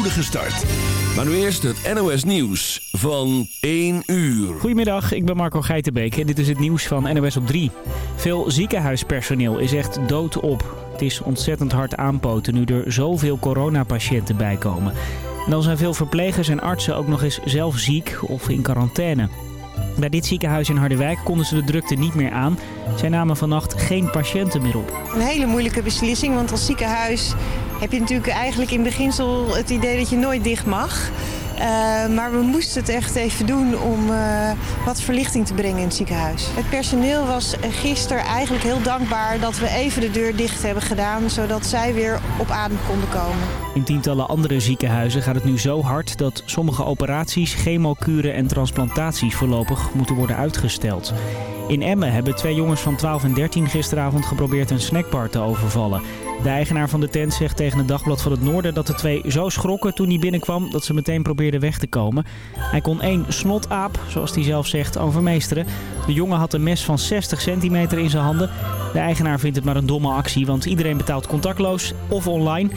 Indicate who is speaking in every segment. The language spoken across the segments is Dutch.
Speaker 1: spoedige start. Maar nu eerst het NOS Nieuws van 1 uur.
Speaker 2: Goedemiddag, ik ben Marco Geitenbeek en dit is het nieuws van NOS op 3. Veel ziekenhuispersoneel is echt doodop. Het is ontzettend hard aanpoten nu er zoveel coronapatiënten bijkomen. En dan zijn veel verplegers en artsen ook nog eens zelf ziek of in quarantaine. Bij dit ziekenhuis in Harderwijk konden ze de drukte niet meer aan. Zij namen vannacht geen patiënten meer op.
Speaker 3: Een hele moeilijke beslissing, want als ziekenhuis heb je natuurlijk eigenlijk in beginsel het idee dat je nooit dicht mag. Uh, maar we moesten het echt even doen om uh, wat verlichting te brengen in het ziekenhuis. Het personeel was gisteren eigenlijk heel dankbaar dat we even de deur dicht hebben gedaan... zodat zij weer op adem konden komen.
Speaker 2: In tientallen andere ziekenhuizen gaat het nu zo hard... dat sommige operaties, chemokuren en transplantaties voorlopig moeten worden uitgesteld. In Emmen hebben twee jongens van 12 en 13 gisteravond geprobeerd een snackbar te overvallen. De eigenaar van de tent zegt tegen het Dagblad van het Noorden dat de twee zo schrokken toen hij binnenkwam dat ze meteen probeerden weg te komen. Hij kon één snotaap, zoals hij zelf zegt, overmeesteren. De jongen had een mes van 60 centimeter in zijn handen. De eigenaar vindt het maar een domme actie, want iedereen betaalt contactloos of online.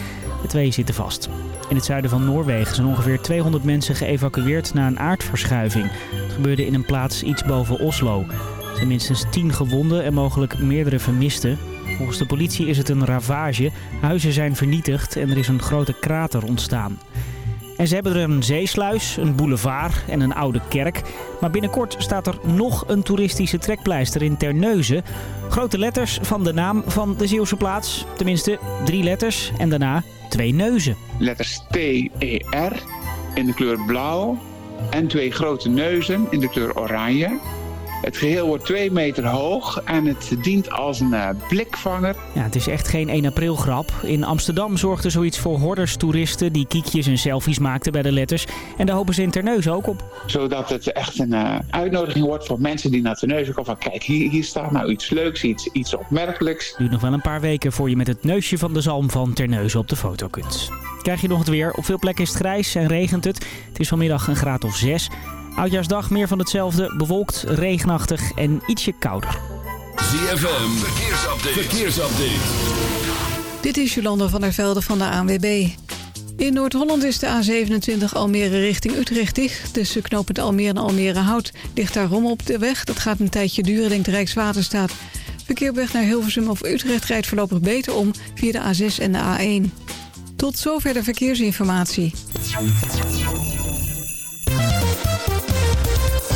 Speaker 2: De twee zitten vast. In het zuiden van Noorwegen zijn ongeveer 200 mensen geëvacueerd na een aardverschuiving. Het gebeurde in een plaats iets boven Oslo. Er zijn minstens 10 gewonden en mogelijk meerdere vermisten. Volgens de politie is het een ravage. Huizen zijn vernietigd en er is een grote krater ontstaan. En ze hebben er een zeesluis, een boulevard en een oude kerk. Maar binnenkort staat er nog een toeristische trekpleister in Terneuzen. Grote letters van de naam van de Zeeuwse plaats. Tenminste, drie letters en daarna twee neuzen.
Speaker 4: Letters T-E-R in de kleur blauw. En twee grote neuzen in de kleur oranje. Het geheel wordt twee meter hoog en het dient als een uh, blikvanger.
Speaker 2: Ja, het is echt geen 1 april grap. In Amsterdam zorgde zoiets voor horders toeristen die kiekjes en selfies maakten bij de letters. En daar hopen ze in Terneuzen ook op.
Speaker 4: Zodat het echt een uh, uitnodiging wordt voor mensen die naar Terneuzen komen. Van kijk, hier, hier staat nou iets leuks, iets, iets opmerkelijks.
Speaker 2: Het duurt nog wel een paar weken voor je met het neusje van de zalm van Terneuzen op de foto kunt. Krijg je nog het weer. Op veel plekken is het grijs en regent het. Het is vanmiddag een graad of 6. Oudjaarsdag meer van hetzelfde, bewolkt, regenachtig en ietsje kouder.
Speaker 1: ZFM, verkeersupdate. verkeersupdate.
Speaker 5: Dit is Jolanda van der Velde van de ANWB. In Noord-Holland is de A27 Almere richting Utrecht dicht. Tussen knooppunt Almere en Almere Hout ligt daar rom op de weg. Dat gaat een tijdje duren, denkt de Rijkswaterstaat. Verkeer op weg naar Hilversum of Utrecht rijdt voorlopig beter om via de A6 en de A1. Tot zover de verkeersinformatie.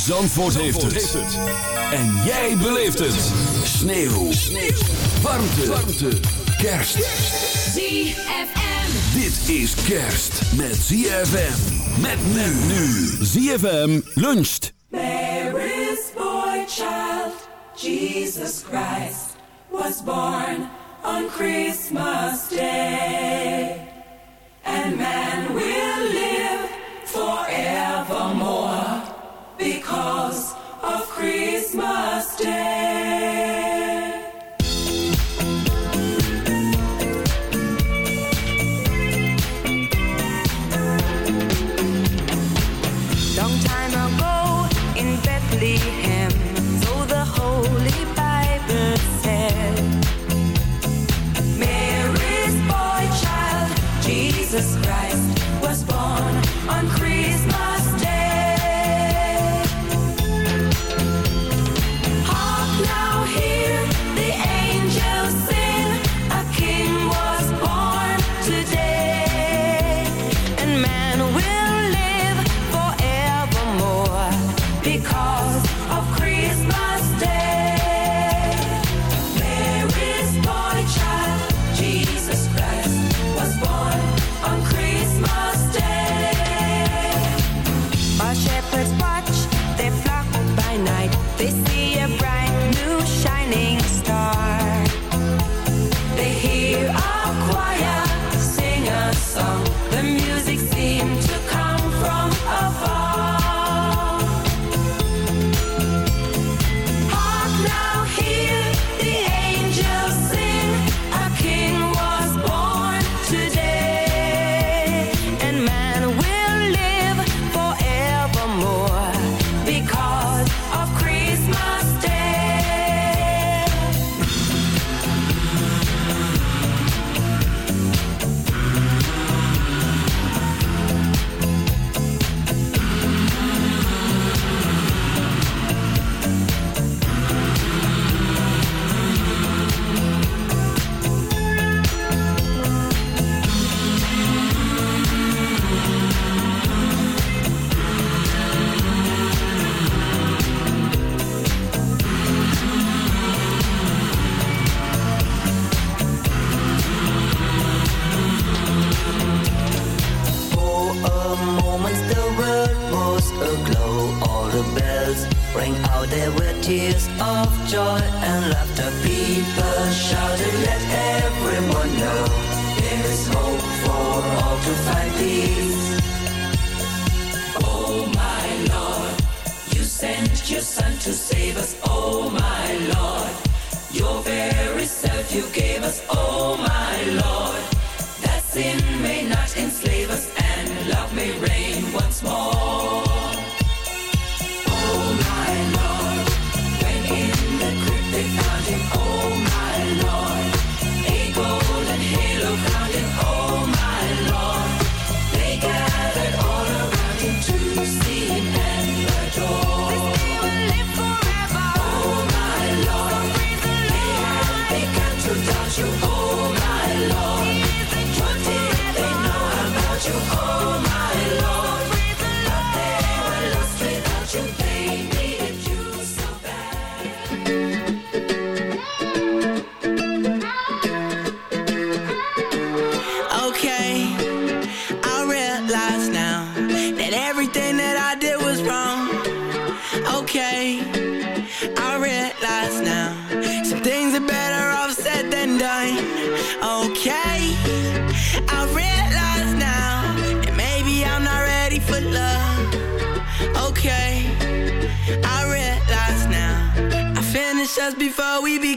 Speaker 1: Zandvoort, heeft, het. En jij beleeft het. Sneeuw. Sneeuw. Warmte. Warmte. Kerst.
Speaker 6: ZFM.
Speaker 1: Dit is kerst met ZFM. Met men nu. ZFM luncht.
Speaker 6: Mary's boy child, Jesus Christ, was born on Christmas Day. And man will live forevermore of Christmas Day.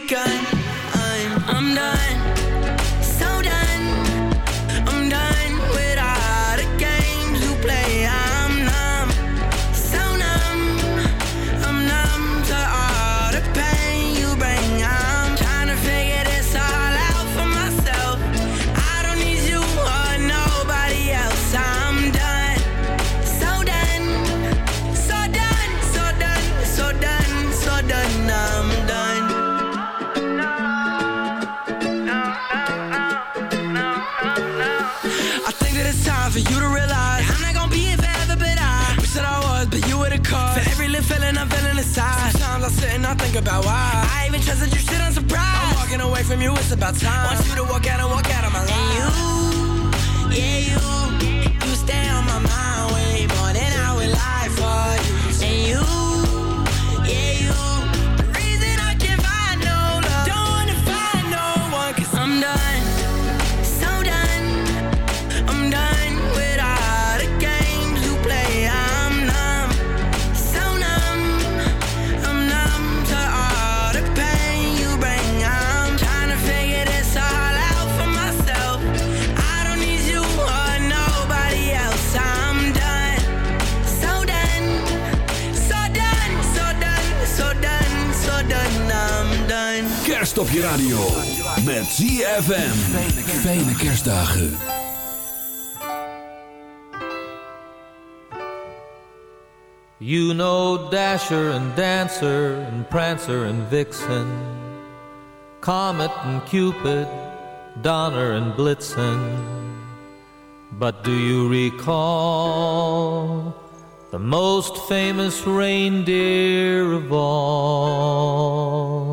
Speaker 7: gun and
Speaker 8: I think about why. I even trusted you, shit unsurprised. I'm walking away from you, it's about time. Want you to walk out and walk out of my life. And you, yeah, you, you stay on my mind done.
Speaker 1: Kerst op je radio met ZFM. Fijne kerstdagen.
Speaker 9: You know Dasher and Dancer and Prancer and Vixen, Comet and Cupid, Donner and Blitzen. But do you recall the most famous reindeer of all?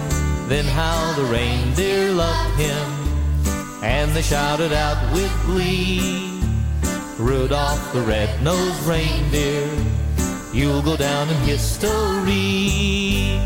Speaker 9: Then how the reindeer loved him, and they shouted out with glee, Rudolph the red-nosed reindeer, you'll go down in history.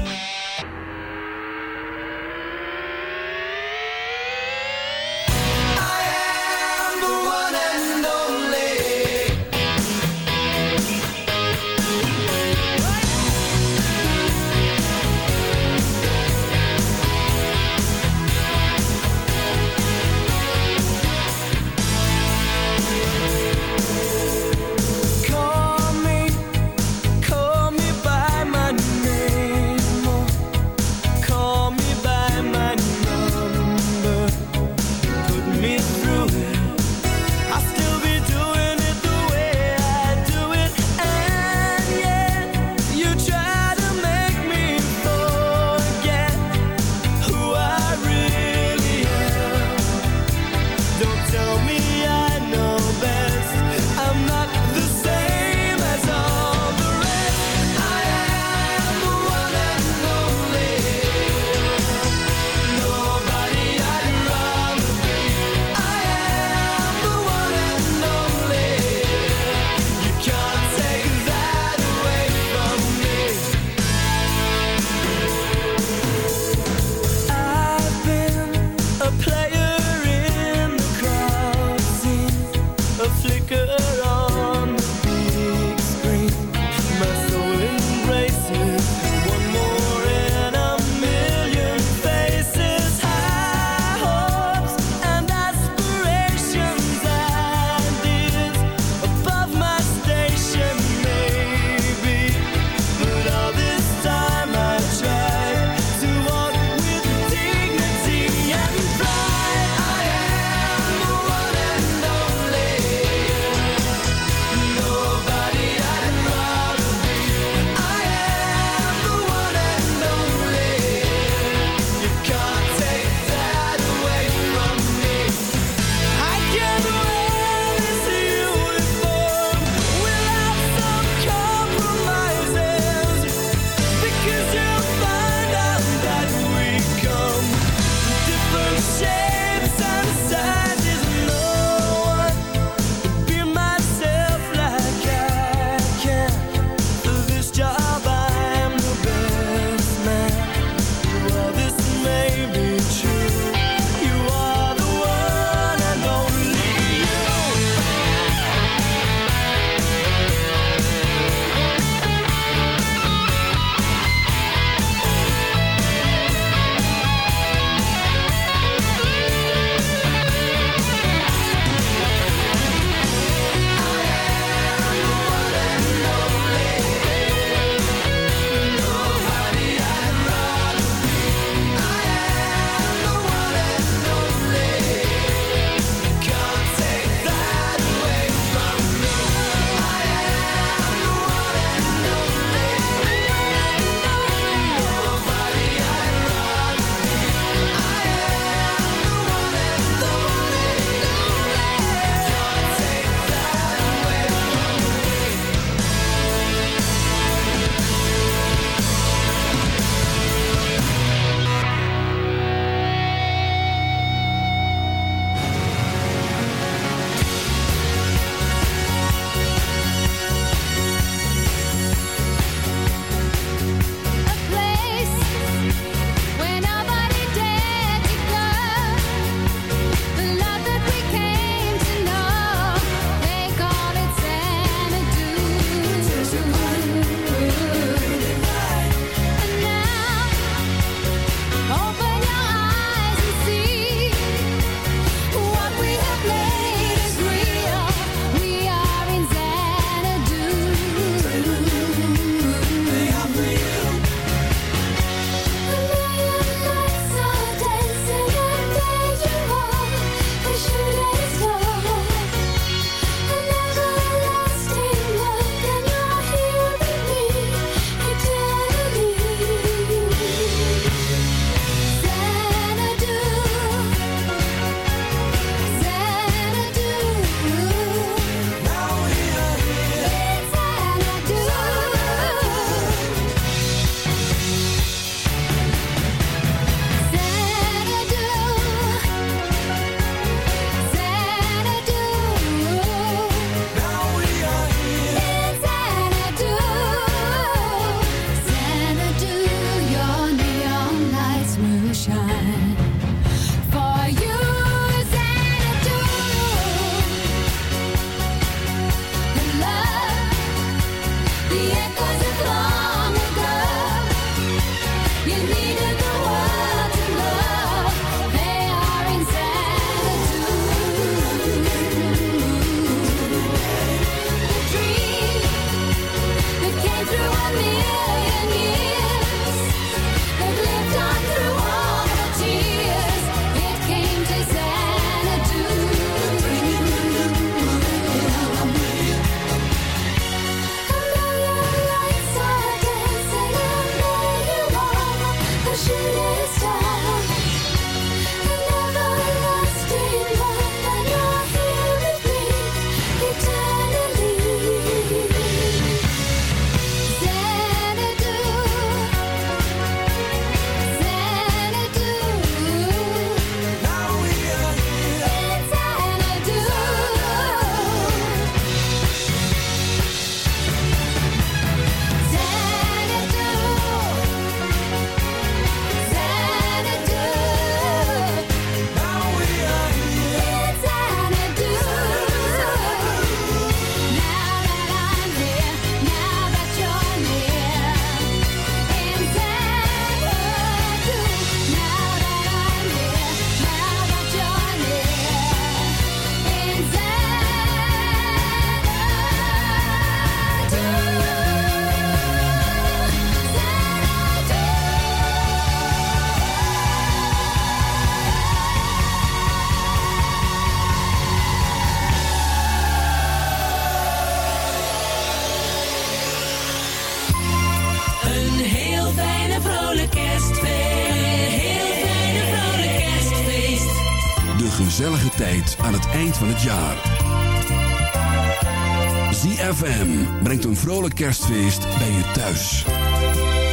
Speaker 6: kerstfeest
Speaker 10: bij je thuis.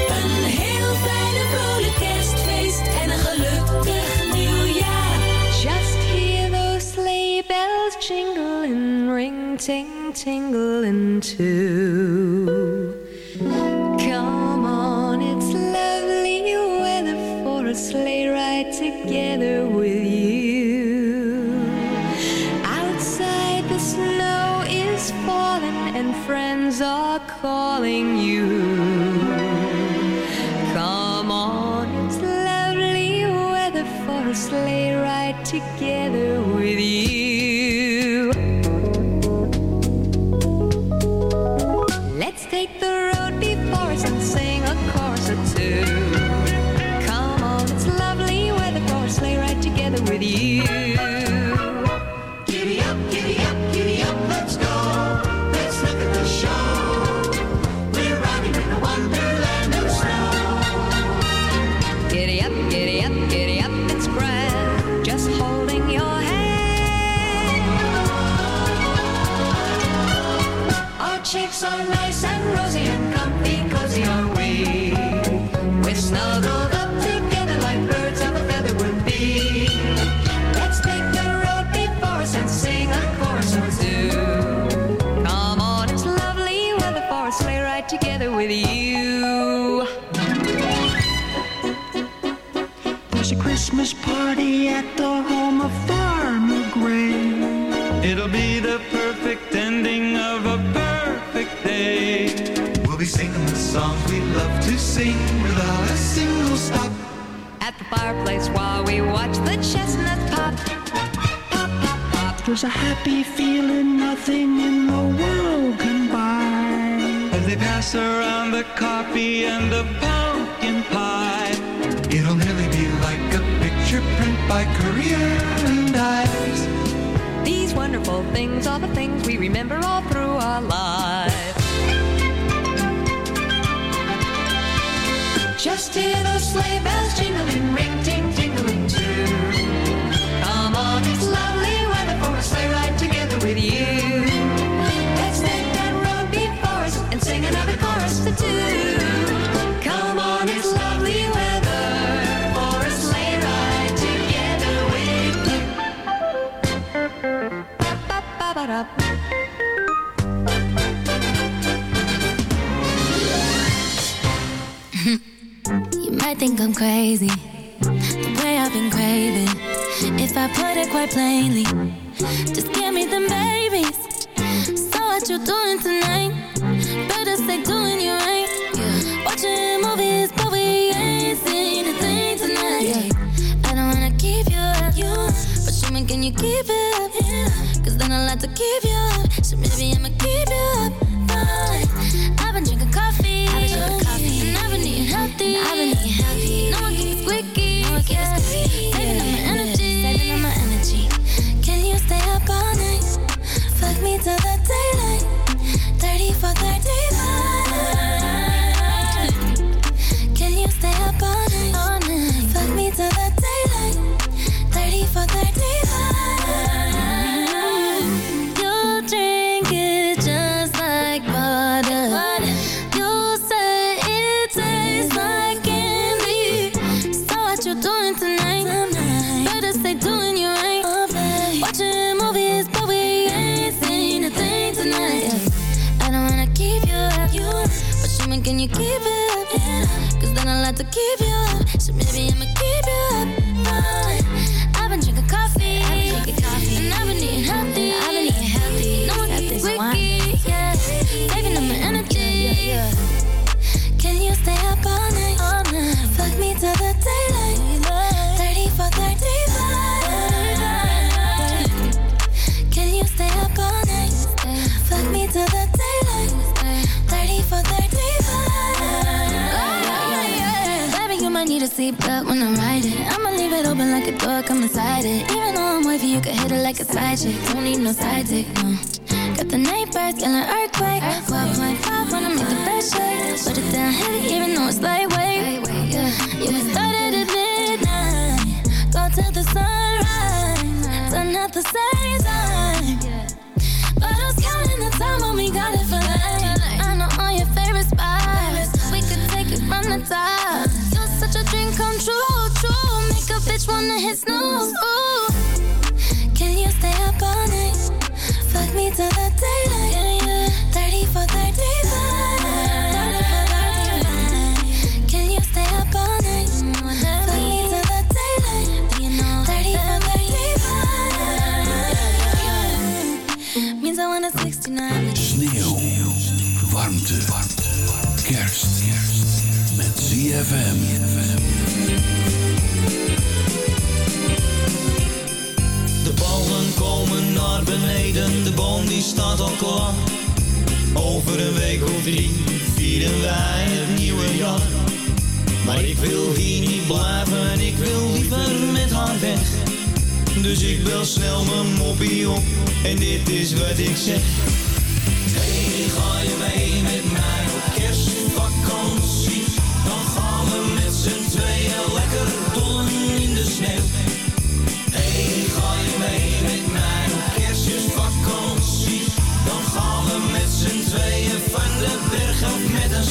Speaker 6: Een heel fijne vrolijk kerstfeest en een gelukkig nieuwjaar.
Speaker 11: Just hear those sleigh bells jingle and
Speaker 12: ring ting tingle
Speaker 13: into. They pass around the coffee and the pumpkin pie.
Speaker 14: It'll nearly be like a picture print by Korea and eyes.
Speaker 11: These wonderful things are the things we remember all through our lives.
Speaker 6: Just hear those sleigh bells jingling, ring, ting, tingling too. Come on, it's lovely weather for a sleigh ride together with you.
Speaker 15: think I'm crazy. The way I've been craving. If I put it quite plainly, just give me them babies. So what you doing tonight? Better say doing you right. Yeah. Watching movies, but we ain't seen a thing tonight. Yeah. I don't wanna keep you up, you, but you can you keep it up. Yeah. Cause then I'll have to keep you up. had to keep you Need a seatbelt when I'm riding. I'ma leave it open like a door, come inside it. Even though I'm wavy, you can hit it like a side chick. Don't need no side dick, no. Got the night birds, killing earthquake. 12.5 wanna make the bed shake. Put it down heavy, even though it's lightweight. Yeah, we started at midnight. Go till the sunrise. Done at the same time. Bitch wanna hit snooze. Ooh. Can you stay up all night? Fuck me the daylight. 30 for 35. Can you stay up all night? Fuck me till the daylight. 30 for 35. Means I want a 69.
Speaker 10: Sneeuw, warmte, kerst. Met ZFM.
Speaker 16: Beneden, de boom die staat al klaar. Over een week of drie vieren wij het nieuwe jaar. Maar ik wil hier niet blijven, ik wil liever met haar weg. Dus ik bel snel mijn moppie op en dit is wat ik zeg. Hey, ga je mee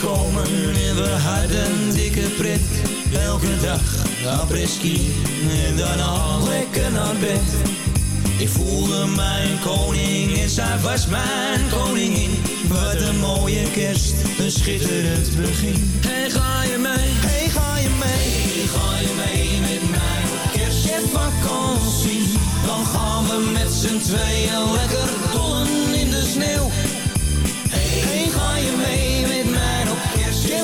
Speaker 16: komen en we hadden dikke pret. Elke dag apres-ski en daarna lekker naar bed. Ik voelde mijn koning en zij was mijn koningin. Wat een mooie kerst, een schitterend begin. Hey, ga je mee? Hey, ga je mee? Hey, ga je mee met mij kerstvakantie? Dan gaan we met z'n tweeën lekker dollen in de sneeuw. Hey, ga je mee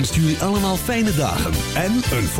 Speaker 1: Wenst jullie allemaal fijne dagen en een voor